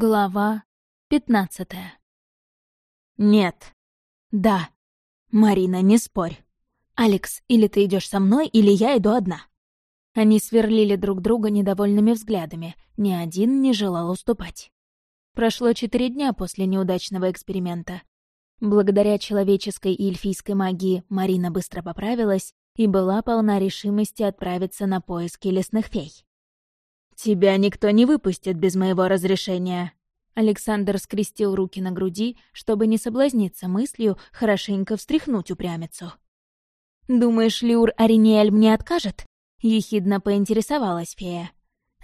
Глава пятнадцатая. «Нет». «Да». «Марина, не спорь. Алекс, или ты идешь со мной, или я иду одна». Они сверлили друг друга недовольными взглядами, ни один не желал уступать. Прошло четыре дня после неудачного эксперимента. Благодаря человеческой и эльфийской магии Марина быстро поправилась и была полна решимости отправиться на поиски лесных фей. «Тебя никто не выпустит без моего разрешения». Александр скрестил руки на груди, чтобы не соблазниться мыслью хорошенько встряхнуть упрямицу. «Думаешь, Люр Ариниэль мне откажет?» — ехидно поинтересовалась фея.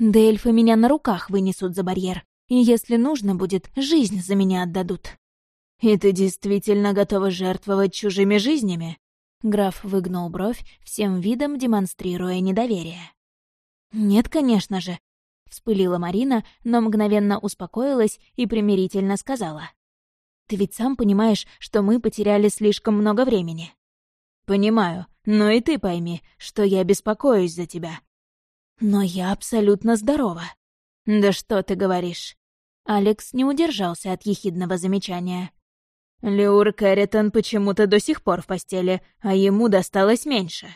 «Да эльфы меня на руках вынесут за барьер, и если нужно будет, жизнь за меня отдадут». «И ты действительно готова жертвовать чужими жизнями?» Граф выгнул бровь, всем видом демонстрируя недоверие. «Нет, конечно же», — вспылила Марина, но мгновенно успокоилась и примирительно сказала. «Ты ведь сам понимаешь, что мы потеряли слишком много времени». «Понимаю, но и ты пойми, что я беспокоюсь за тебя». «Но я абсолютно здорова». «Да что ты говоришь?» Алекс не удержался от ехидного замечания. «Леур Кэрритон почему-то до сих пор в постели, а ему досталось меньше».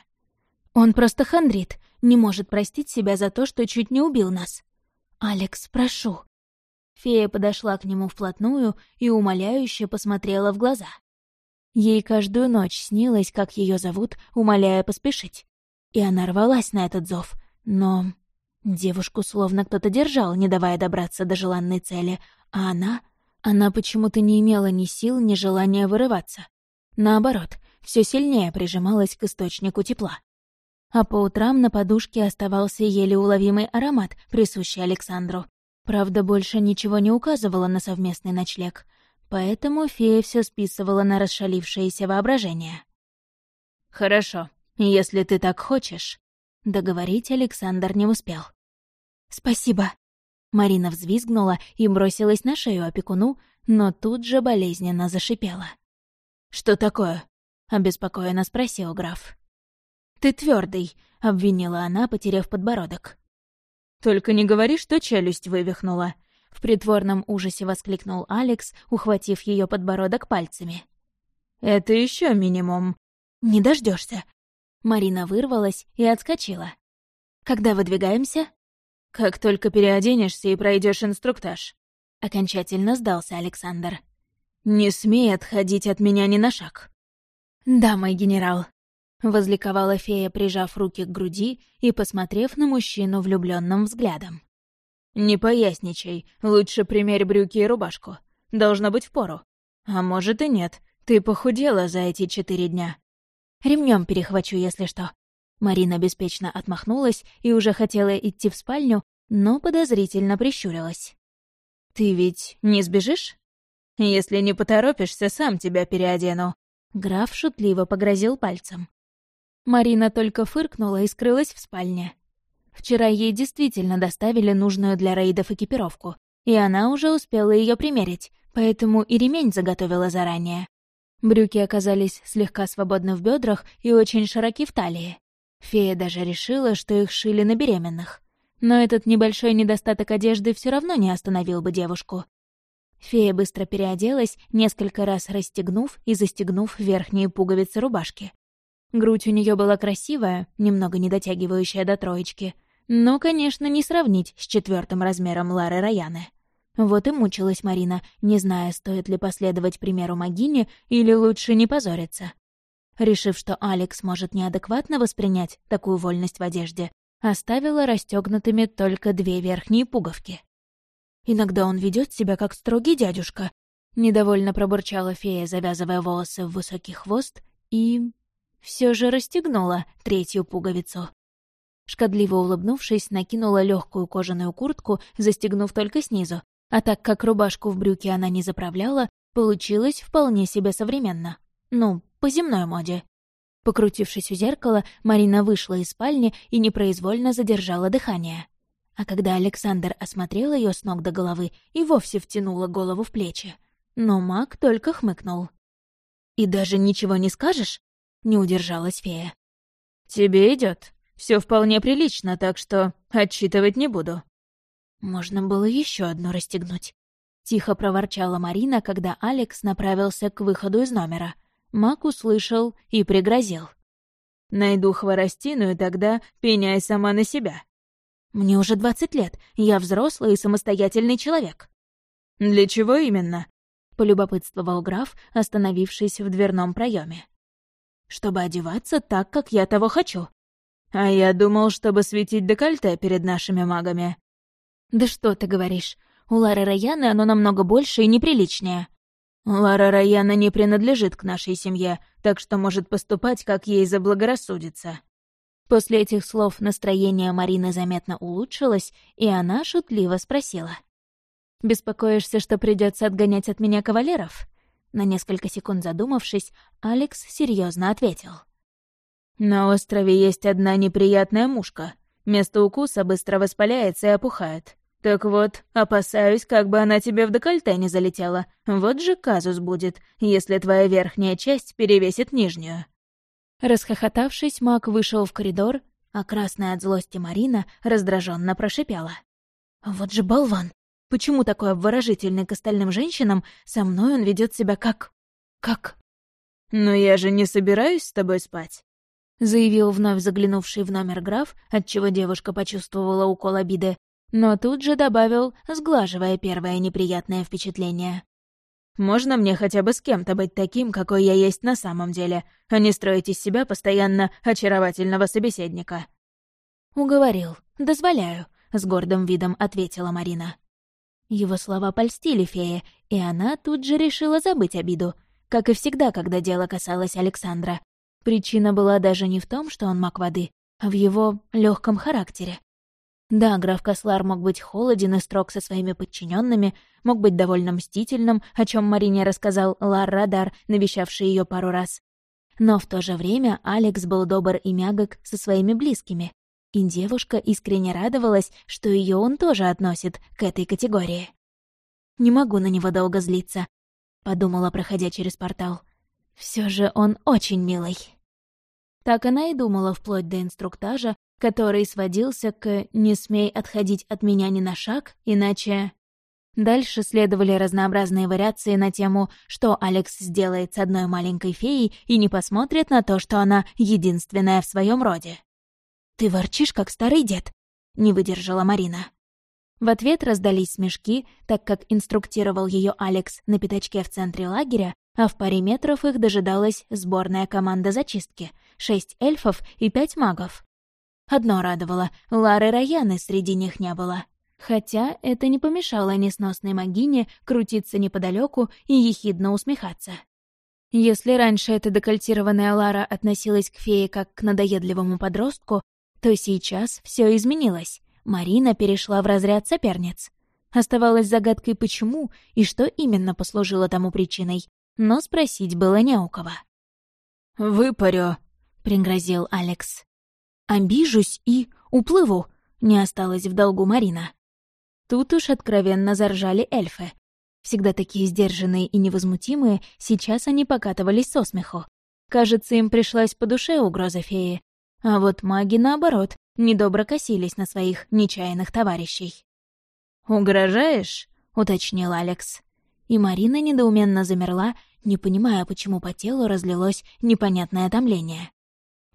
«Он просто хандрит, не может простить себя за то, что чуть не убил нас. «Алекс, прошу». Фея подошла к нему вплотную и умоляюще посмотрела в глаза. Ей каждую ночь снилось, как ее зовут, умоляя поспешить. И она рвалась на этот зов, но... Девушку словно кто-то держал, не давая добраться до желанной цели, а она... Она почему-то не имела ни сил, ни желания вырываться. Наоборот, все сильнее прижималась к источнику тепла а по утрам на подушке оставался еле уловимый аромат, присущий Александру. Правда, больше ничего не указывало на совместный ночлег, поэтому фея все списывала на расшалившееся воображение. «Хорошо, если ты так хочешь», — договорить Александр не успел. «Спасибо». Марина взвизгнула и бросилась на шею опекуну, но тут же болезненно зашипела. «Что такое?» — обеспокоенно спросил граф. «Ты твердый, обвинила она, потеряв подбородок. «Только не говори, что челюсть вывихнула», — в притворном ужасе воскликнул Алекс, ухватив ее подбородок пальцами. «Это еще минимум». «Не дождешься. Марина вырвалась и отскочила. «Когда выдвигаемся?» «Как только переоденешься и пройдешь инструктаж». Окончательно сдался Александр. «Не смей отходить от меня ни на шаг». «Да, мой генерал», — возликовала фея, прижав руки к груди и посмотрев на мужчину влюбленным взглядом. «Не поясничай, лучше примерь брюки и рубашку. Должно быть впору. А может и нет, ты похудела за эти четыре дня. Ремнем перехвачу, если что». Марина беспечно отмахнулась и уже хотела идти в спальню, но подозрительно прищурилась. «Ты ведь не сбежишь? Если не поторопишься, сам тебя переодену». Граф шутливо погрозил пальцем. Марина только фыркнула и скрылась в спальне. Вчера ей действительно доставили нужную для рейдов экипировку, и она уже успела ее примерить, поэтому и ремень заготовила заранее. Брюки оказались слегка свободны в бедрах и очень широки в талии. Фея даже решила, что их шили на беременных. Но этот небольшой недостаток одежды все равно не остановил бы девушку. Фея быстро переоделась, несколько раз расстегнув и застегнув верхние пуговицы рубашки. Грудь у нее была красивая, немного не дотягивающая до троечки, но, конечно, не сравнить с четвертым размером Лары Раяны. Вот и мучилась Марина, не зная, стоит ли последовать примеру Магини или лучше не позориться. Решив, что Алекс может неадекватно воспринять такую вольность в одежде, оставила расстегнутыми только две верхние пуговки. «Иногда он ведет себя как строгий дядюшка», — недовольно пробурчала фея, завязывая волосы в высокий хвост, и все же расстегнула третью пуговицу. Шкодливо улыбнувшись, накинула легкую кожаную куртку, застегнув только снизу, а так как рубашку в брюки она не заправляла, получилось вполне себе современно. Ну, по земной моде. Покрутившись у зеркала, Марина вышла из спальни и непроизвольно задержала дыхание. А когда Александр осмотрел ее с ног до головы и вовсе втянула голову в плечи. Но маг только хмыкнул. «И даже ничего не скажешь?» Не удержалась фея. «Тебе идет. Все вполне прилично, так что отчитывать не буду». Можно было еще одно расстегнуть. Тихо проворчала Марина, когда Алекс направился к выходу из номера. Мак услышал и пригрозил. «Найду хворостину, и тогда пеняй сама на себя». «Мне уже двадцать лет, я взрослый и самостоятельный человек». «Для чего именно?» — полюбопытствовал граф, остановившись в дверном проеме. «Чтобы одеваться так, как я того хочу». «А я думал, чтобы светить декольте перед нашими магами». «Да что ты говоришь? У Лары Раяны оно намного больше и неприличнее». «Лара Раяна не принадлежит к нашей семье, так что может поступать, как ей заблагорассудится». После этих слов настроение Марины заметно улучшилось, и она шутливо спросила. «Беспокоишься, что придется отгонять от меня кавалеров?» На несколько секунд задумавшись, Алекс серьезно ответил. «На острове есть одна неприятная мушка. Место укуса быстро воспаляется и опухает. Так вот, опасаюсь, как бы она тебе в декольте не залетела. Вот же казус будет, если твоя верхняя часть перевесит нижнюю». Расхохотавшись, маг вышел в коридор, а красная от злости Марина раздраженно прошипела. «Вот же болван! Почему такой обворожительный к остальным женщинам, со мной он ведет себя как... как...» «Но я же не собираюсь с тобой спать», — заявил вновь заглянувший в номер граф, отчего девушка почувствовала укол обиды, но тут же добавил, сглаживая первое неприятное впечатление. «Можно мне хотя бы с кем-то быть таким, какой я есть на самом деле, а не строить из себя постоянно очаровательного собеседника?» «Уговорил. Дозволяю», — с гордым видом ответила Марина. Его слова польстили фее, и она тут же решила забыть обиду, как и всегда, когда дело касалось Александра. Причина была даже не в том, что он маг воды, а в его легком характере. Да, граф Кослар мог быть холоден и строг со своими подчиненными, мог быть довольно мстительным, о чем Марине рассказал Лар Радар, навещавший ее пару раз. Но в то же время Алекс был добр и мягок со своими близкими, и девушка искренне радовалась, что ее он тоже относит к этой категории. «Не могу на него долго злиться», — подумала, проходя через портал. Все же он очень милый». Так она и думала вплоть до инструктажа, который сводился к «не смей отходить от меня ни на шаг, иначе...» Дальше следовали разнообразные вариации на тему, что Алекс сделает с одной маленькой феей и не посмотрит на то, что она единственная в своем роде. «Ты ворчишь, как старый дед», — не выдержала Марина. В ответ раздались смешки, так как инструктировал ее Алекс на пятачке в центре лагеря, а в паре метров их дожидалась сборная команда зачистки — шесть эльфов и пять магов. Одно радовало — Лары Раяны среди них не было. Хотя это не помешало несносной магине крутиться неподалеку и ехидно усмехаться. Если раньше эта декольтированная Лара относилась к фее как к надоедливому подростку, то сейчас все изменилось. Марина перешла в разряд соперниц. Оставалось загадкой, почему и что именно послужило тому причиной, но спросить было не у кого. «Выпарю», — пригрозил Алекс. «Обижусь и уплыву», — не осталось в долгу Марина. Тут уж откровенно заржали эльфы. Всегда такие сдержанные и невозмутимые, сейчас они покатывались со смеху. Кажется, им пришлась по душе угроза феи. А вот маги, наоборот, недобро косились на своих нечаянных товарищей. «Угрожаешь?» — уточнил Алекс. И Марина недоуменно замерла, не понимая, почему по телу разлилось непонятное томление.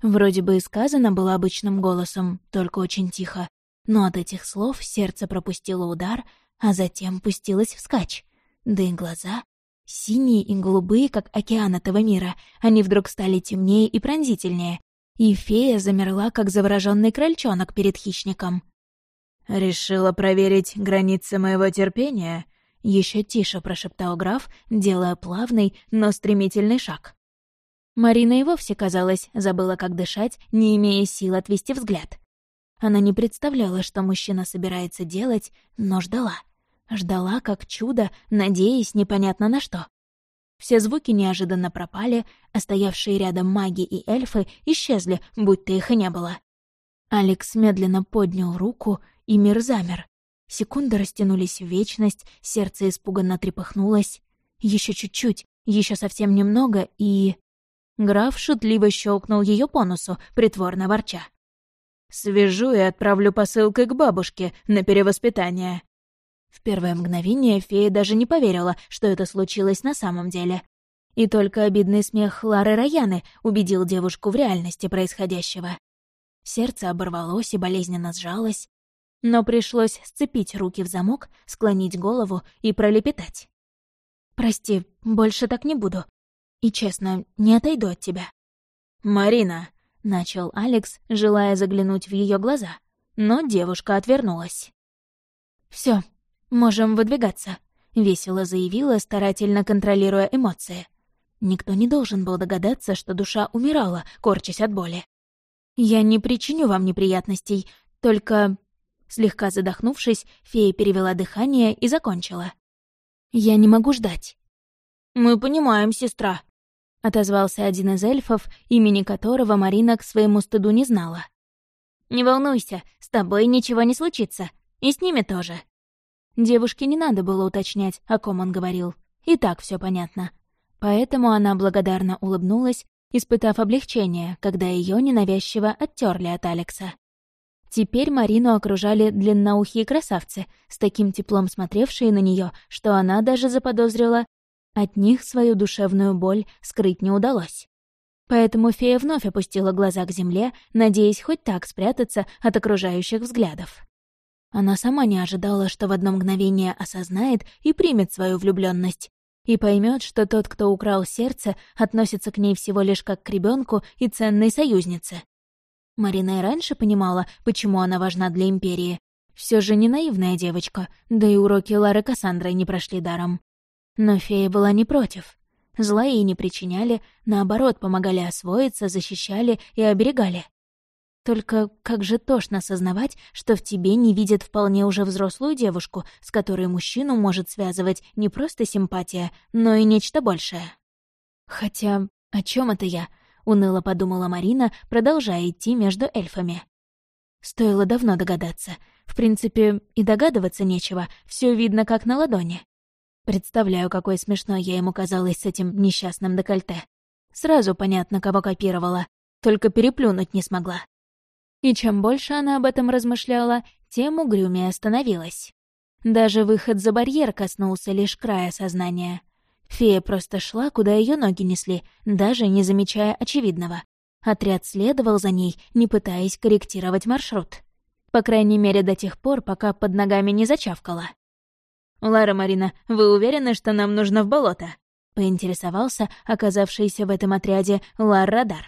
Вроде бы и сказано было обычным голосом, только очень тихо. Но от этих слов сердце пропустило удар, а затем пустилось вскачь. Да и глаза, синие и голубые, как океан этого мира, они вдруг стали темнее и пронзительнее. И фея замерла, как завороженный крольчонок перед хищником. «Решила проверить границы моего терпения?» Еще тише прошептал граф, делая плавный, но стремительный шаг. Марина и вовсе, казалось, забыла, как дышать, не имея сил отвести взгляд. Она не представляла, что мужчина собирается делать, но ждала. Ждала, как чудо, надеясь непонятно на что. Все звуки неожиданно пропали, а стоявшие рядом маги и эльфы исчезли, будто их и не было. Алекс медленно поднял руку, и мир замер. Секунды растянулись в вечность, сердце испуганно трепыхнулось. Еще чуть-чуть, еще совсем немного, и... Граф шутливо щелкнул ее по носу, притворно ворча. «Свяжу и отправлю посылкой к бабушке на перевоспитание». В первое мгновение фея даже не поверила, что это случилось на самом деле. И только обидный смех Лары Раяны убедил девушку в реальности происходящего. Сердце оборвалось и болезненно сжалось, но пришлось сцепить руки в замок, склонить голову и пролепетать. «Прости, больше так не буду. И честно, не отойду от тебя». «Марина», — начал Алекс, желая заглянуть в ее глаза, но девушка отвернулась. Все, можем выдвигаться», — весело заявила, старательно контролируя эмоции. Никто не должен был догадаться, что душа умирала, корчась от боли. «Я не причиню вам неприятностей, только...» Слегка задохнувшись, фея перевела дыхание и закончила. «Я не могу ждать». «Мы понимаем, сестра», — отозвался один из эльфов, имени которого Марина к своему стыду не знала. «Не волнуйся, с тобой ничего не случится, и с ними тоже». Девушке не надо было уточнять, о ком он говорил. И так все понятно. Поэтому она благодарно улыбнулась, испытав облегчение, когда ее ненавязчиво оттерли от Алекса. Теперь Марину окружали длинноухие красавцы, с таким теплом смотревшие на нее, что она даже заподозрила, от них свою душевную боль скрыть не удалось. Поэтому фея вновь опустила глаза к земле, надеясь хоть так спрятаться от окружающих взглядов. Она сама не ожидала, что в одно мгновение осознает и примет свою влюбленность, и поймет, что тот, кто украл сердце, относится к ней всего лишь как к ребенку и ценной союзнице. Марина и раньше понимала, почему она важна для Империи. Все же не наивная девочка, да и уроки Лары Кассандры не прошли даром. Но фея была не против. Зла ей не причиняли, наоборот, помогали освоиться, защищали и оберегали. Только как же тошно осознавать, что в тебе не видят вполне уже взрослую девушку, с которой мужчину может связывать не просто симпатия, но и нечто большее. Хотя, о чем это я? Уныло подумала Марина, продолжая идти между эльфами. Стоило давно догадаться. В принципе, и догадываться нечего, все видно как на ладони. Представляю, какой смешной я ему казалась с этим несчастным декольте. Сразу понятно, кого копировала, только переплюнуть не смогла. И чем больше она об этом размышляла, тем угрюмее становилась. Даже выход за барьер коснулся лишь края сознания. Фея просто шла, куда ее ноги несли, даже не замечая очевидного. Отряд следовал за ней, не пытаясь корректировать маршрут. По крайней мере, до тех пор, пока под ногами не зачавкала. «Лара Марина, вы уверены, что нам нужно в болото?» — поинтересовался оказавшийся в этом отряде Лар Радар.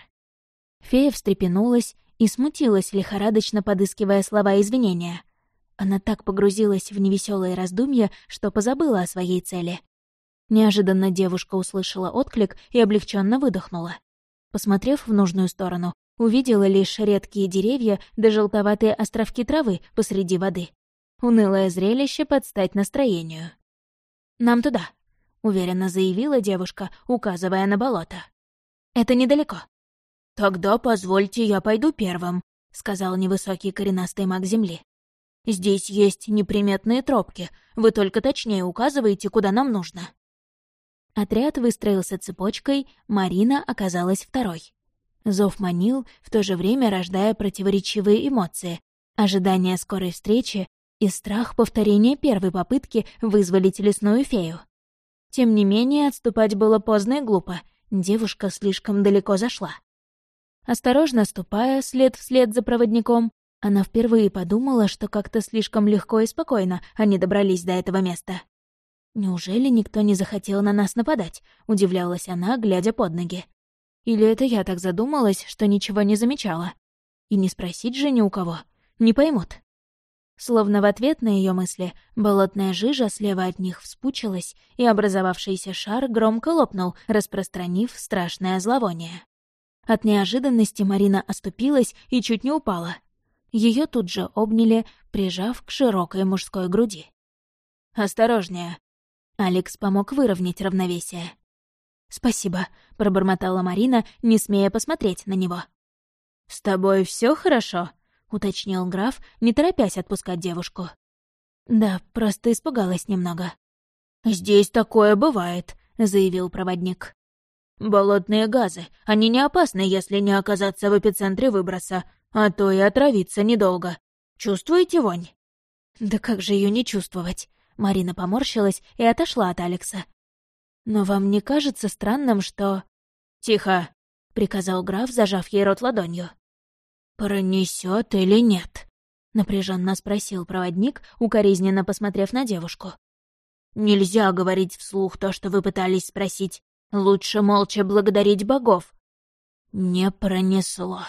Фея встрепенулась и смутилась, лихорадочно подыскивая слова извинения. Она так погрузилась в невеселые раздумья, что позабыла о своей цели. Неожиданно девушка услышала отклик и облегченно выдохнула. Посмотрев в нужную сторону, увидела лишь редкие деревья да желтоватые островки травы посреди воды. Унылое зрелище под стать настроению. «Нам туда», — уверенно заявила девушка, указывая на болото. «Это недалеко». «Тогда позвольте, я пойду первым», — сказал невысокий коренастый маг Земли. «Здесь есть неприметные тропки, вы только точнее указываете, куда нам нужно». Отряд выстроился цепочкой, Марина оказалась второй. Зов манил, в то же время рождая противоречивые эмоции. Ожидание скорой встречи и страх повторения первой попытки вызволить лесную фею. Тем не менее, отступать было поздно и глупо. Девушка слишком далеко зашла. Осторожно ступая след вслед за проводником, она впервые подумала, что как-то слишком легко и спокойно они добрались до этого места. «Неужели никто не захотел на нас нападать?» — удивлялась она, глядя под ноги. «Или это я так задумалась, что ничего не замечала? И не спросить же ни у кого. Не поймут». Словно в ответ на ее мысли, болотная жижа слева от них вспучилась, и образовавшийся шар громко лопнул, распространив страшное зловоние. От неожиданности Марина оступилась и чуть не упала. Ее тут же обняли, прижав к широкой мужской груди. «Осторожнее!» Алекс помог выровнять равновесие. «Спасибо», — пробормотала Марина, не смея посмотреть на него. «С тобой все хорошо?» — уточнил граф, не торопясь отпускать девушку. «Да, просто испугалась немного». «Здесь такое бывает», — заявил проводник. Болотные газы. Они не опасны, если не оказаться в эпицентре выброса, а то и отравиться недолго. Чувствуете вонь?» «Да как же ее не чувствовать?» Марина поморщилась и отошла от Алекса. «Но вам не кажется странным, что...» «Тихо!» — приказал граф, зажав ей рот ладонью. «Пронесет или нет?» — напряженно спросил проводник, укоризненно посмотрев на девушку. «Нельзя говорить вслух то, что вы пытались спросить. Лучше молча благодарить богов». «Не пронесло».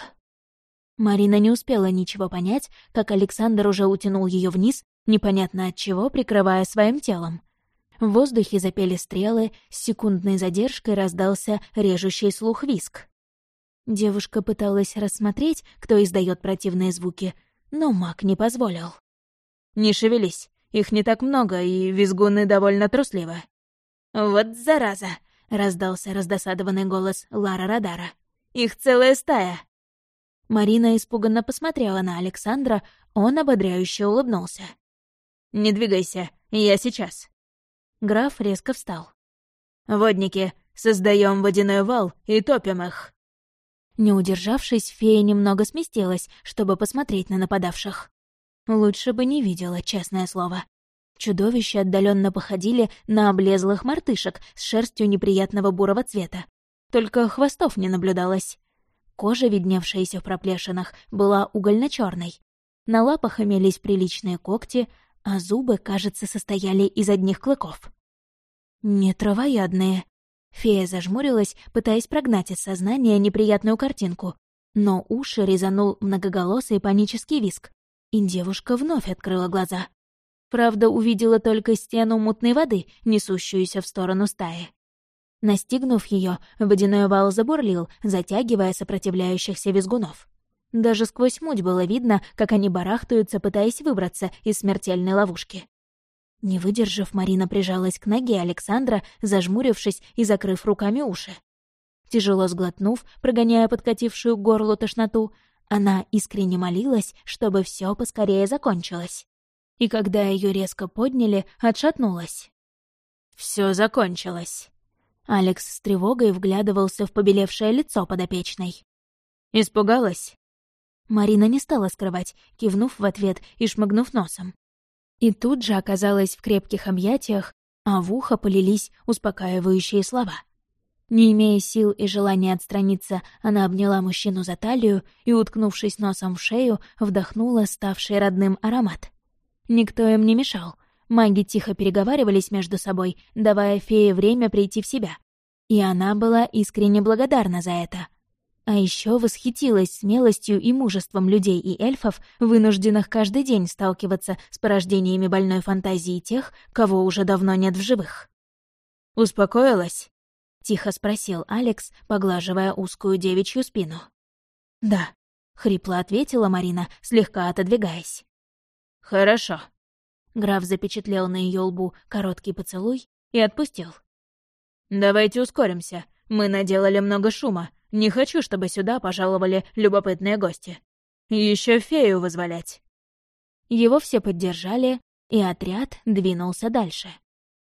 Марина не успела ничего понять, как Александр уже утянул ее вниз, непонятно от чего, прикрывая своим телом. В воздухе запели стрелы, с секундной задержкой раздался режущий слух виск. Девушка пыталась рассмотреть, кто издает противные звуки, но маг не позволил. «Не шевелись, их не так много, и визгуны довольно трусливы». «Вот зараза!» — раздался раздосадованный голос Лара Радара. «Их целая стая!» Марина испуганно посмотрела на Александра, он ободряюще улыбнулся. «Не двигайся, я сейчас». Граф резко встал. «Водники, создаем водяной вал и топим их». Не удержавшись, фея немного сместилась, чтобы посмотреть на нападавших. Лучше бы не видела, честное слово. Чудовища отдаленно походили на облезлых мартышек с шерстью неприятного бурого цвета. Только хвостов не наблюдалось. Кожа, видневшаяся в проплешинах, была угольно черной На лапах имелись приличные когти, а зубы, кажется, состояли из одних клыков. «Не травоядные», Фея зажмурилась, пытаясь прогнать из сознания неприятную картинку. Но уши резанул многоголосый панический виск. И девушка вновь открыла глаза. Правда, увидела только стену мутной воды, несущуюся в сторону стаи. Настигнув ее, водяной вал забурлил, затягивая сопротивляющихся визгунов. Даже сквозь муть было видно, как они барахтаются, пытаясь выбраться из смертельной ловушки. Не выдержав, Марина прижалась к ноге Александра, зажмурившись и закрыв руками уши. Тяжело сглотнув, прогоняя подкатившую к горлу тошноту, она искренне молилась, чтобы все поскорее закончилось. И когда ее резко подняли, отшатнулась. Все закончилось. Алекс с тревогой вглядывался в побелевшее лицо подопечной. «Испугалась?» Марина не стала скрывать, кивнув в ответ и шмыгнув носом. И тут же оказалась в крепких объятиях, а в ухо полились успокаивающие слова. Не имея сил и желания отстраниться, она обняла мужчину за талию и, уткнувшись носом в шею, вдохнула ставший родным аромат. Никто им не мешал — Маги тихо переговаривались между собой, давая фее время прийти в себя. И она была искренне благодарна за это. А еще восхитилась смелостью и мужеством людей и эльфов, вынужденных каждый день сталкиваться с порождениями больной фантазии тех, кого уже давно нет в живых. «Успокоилась?» — тихо спросил Алекс, поглаживая узкую девичью спину. «Да», — хрипло ответила Марина, слегка отодвигаясь. «Хорошо», Граф запечатлел на ее лбу короткий поцелуй и отпустил. «Давайте ускоримся. Мы наделали много шума. Не хочу, чтобы сюда пожаловали любопытные гости. Еще фею вызволять». Его все поддержали, и отряд двинулся дальше.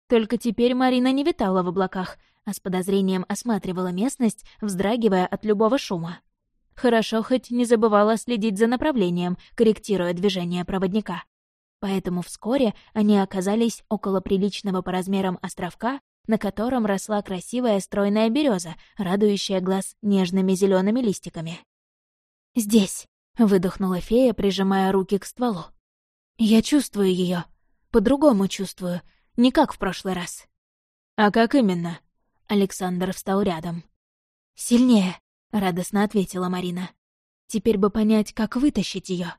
Только теперь Марина не витала в облаках, а с подозрением осматривала местность, вздрагивая от любого шума. Хорошо хоть не забывала следить за направлением, корректируя движение проводника. Поэтому вскоре они оказались около приличного по размерам островка, на котором росла красивая стройная береза, радующая глаз нежными зелеными листиками. «Здесь», — выдохнула фея, прижимая руки к стволу. «Я чувствую ее, По-другому чувствую. Не как в прошлый раз». «А как именно?» Александр встал рядом. «Сильнее», — радостно ответила Марина. «Теперь бы понять, как вытащить ее.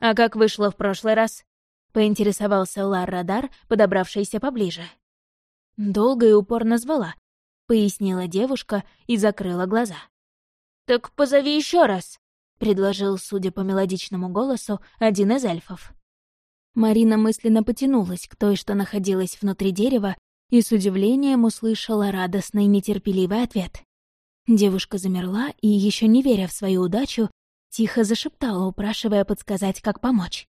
«А как вышло в прошлый раз?» — поинтересовался Лар-Радар, подобравшийся поближе. «Долго и упорно звала», — пояснила девушка и закрыла глаза. «Так позови еще раз», — предложил, судя по мелодичному голосу, один из эльфов. Марина мысленно потянулась к той, что находилась внутри дерева, и с удивлением услышала радостный нетерпеливый ответ. Девушка замерла и, еще не веря в свою удачу, тихо зашептала, упрашивая подсказать, как помочь.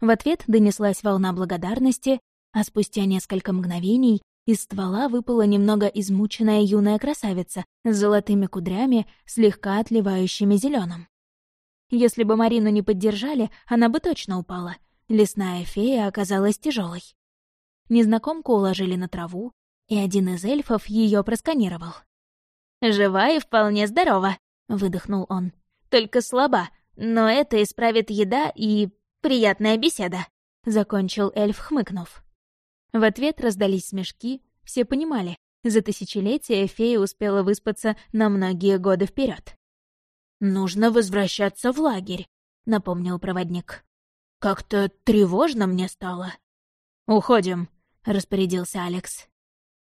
В ответ донеслась волна благодарности, а спустя несколько мгновений из ствола выпала немного измученная юная красавица с золотыми кудрями, слегка отливающими зеленым. Если бы Марину не поддержали, она бы точно упала. Лесная фея оказалась тяжелой. Незнакомку уложили на траву, и один из эльфов ее просканировал. «Жива и вполне здорова», — выдохнул он. «Только слаба, но это исправит еда и приятная беседа», — закончил эльф, хмыкнув. В ответ раздались смешки, все понимали, за тысячелетия фея успела выспаться на многие годы вперед. «Нужно возвращаться в лагерь», — напомнил проводник. «Как-то тревожно мне стало». «Уходим», — распорядился Алекс.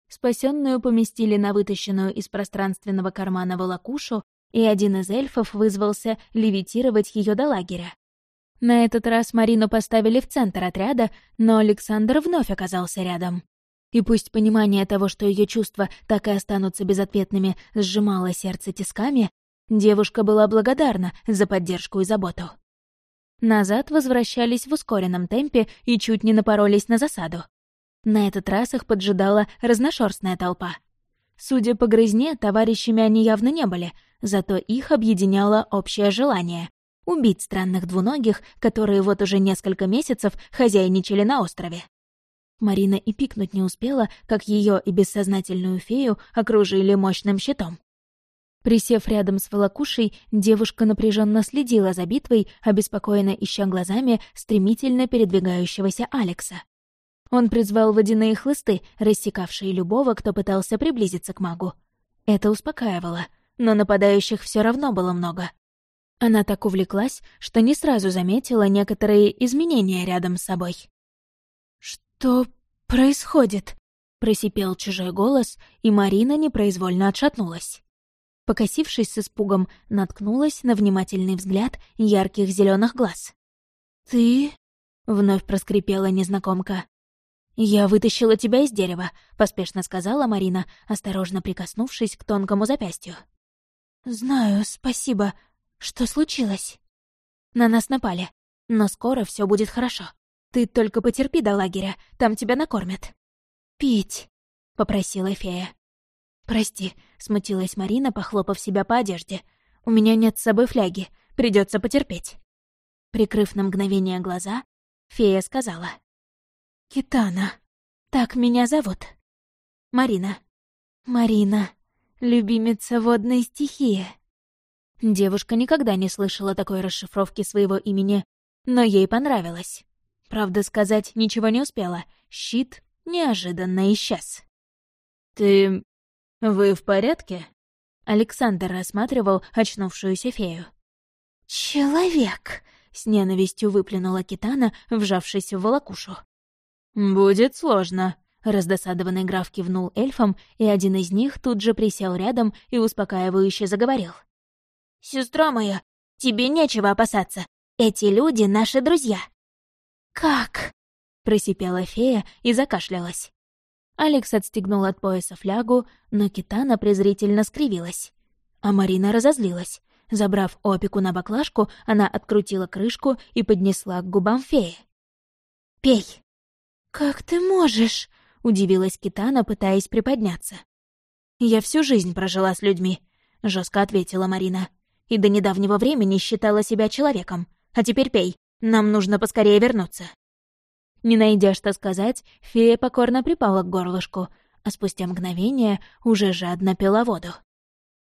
Спасенную поместили на вытащенную из пространственного кармана волокушу, и один из эльфов вызвался левитировать ее до лагеря. На этот раз Марину поставили в центр отряда, но Александр вновь оказался рядом. И пусть понимание того, что ее чувства так и останутся безответными, сжимало сердце тисками, девушка была благодарна за поддержку и заботу. Назад возвращались в ускоренном темпе и чуть не напоролись на засаду. На этот раз их поджидала разношерстная толпа. Судя по грызне, товарищами они явно не были, зато их объединяло общее желание — убить странных двуногих, которые вот уже несколько месяцев хозяйничали на острове. Марина и пикнуть не успела, как ее и бессознательную фею окружили мощным щитом. Присев рядом с волокушей, девушка напряженно следила за битвой, обеспокоенно ища глазами стремительно передвигающегося Алекса. Он призвал водяные хлысты, рассекавшие любого, кто пытался приблизиться к магу. Это успокаивало, но нападающих все равно было много. Она так увлеклась, что не сразу заметила некоторые изменения рядом с собой. «Что происходит?» — просипел чужой голос, и Марина непроизвольно отшатнулась. Покосившись с испугом, наткнулась на внимательный взгляд ярких зеленых глаз. «Ты?» — вновь проскрипела незнакомка. «Я вытащила тебя из дерева», — поспешно сказала Марина, осторожно прикоснувшись к тонкому запястью. «Знаю, спасибо. Что случилось?» «На нас напали. Но скоро все будет хорошо. Ты только потерпи до лагеря, там тебя накормят». «Пить», — попросила фея. «Прости», — смутилась Марина, похлопав себя по одежде. «У меня нет с собой фляги, придется потерпеть». Прикрыв на мгновение глаза, фея сказала. «Китана, так меня зовут». «Марина». «Марина, любимица водной стихии». Девушка никогда не слышала такой расшифровки своего имени, но ей понравилось. Правда, сказать ничего не успела. Щит неожиданно исчез. «Ты... вы в порядке?» Александр рассматривал очнувшуюся фею. «Человек!» — с ненавистью выплюнула Китана, вжавшись в волокушу. «Будет сложно», — раздосадованный граф кивнул эльфам, и один из них тут же присел рядом и успокаивающе заговорил. «Сестра моя, тебе нечего опасаться. Эти люди — наши друзья. «Как?» — просипела фея и закашлялась. Алекс отстегнул от пояса флягу, но Китана презрительно скривилась. А Марина разозлилась. Забрав опику на баклажку, она открутила крышку и поднесла к губам феи. «Пей!» «Как ты можешь?» — удивилась Китана, пытаясь приподняться. «Я всю жизнь прожила с людьми», — жестко ответила Марина. «И до недавнего времени считала себя человеком. А теперь пей, нам нужно поскорее вернуться». Не найдя что сказать, фея покорно припала к горлышку, а спустя мгновение уже жадно пила воду.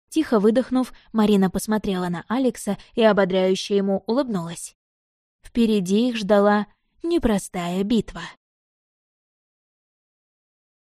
Тихо выдохнув, Марина посмотрела на Алекса и ободряюще ему улыбнулась. Впереди их ждала непростая битва.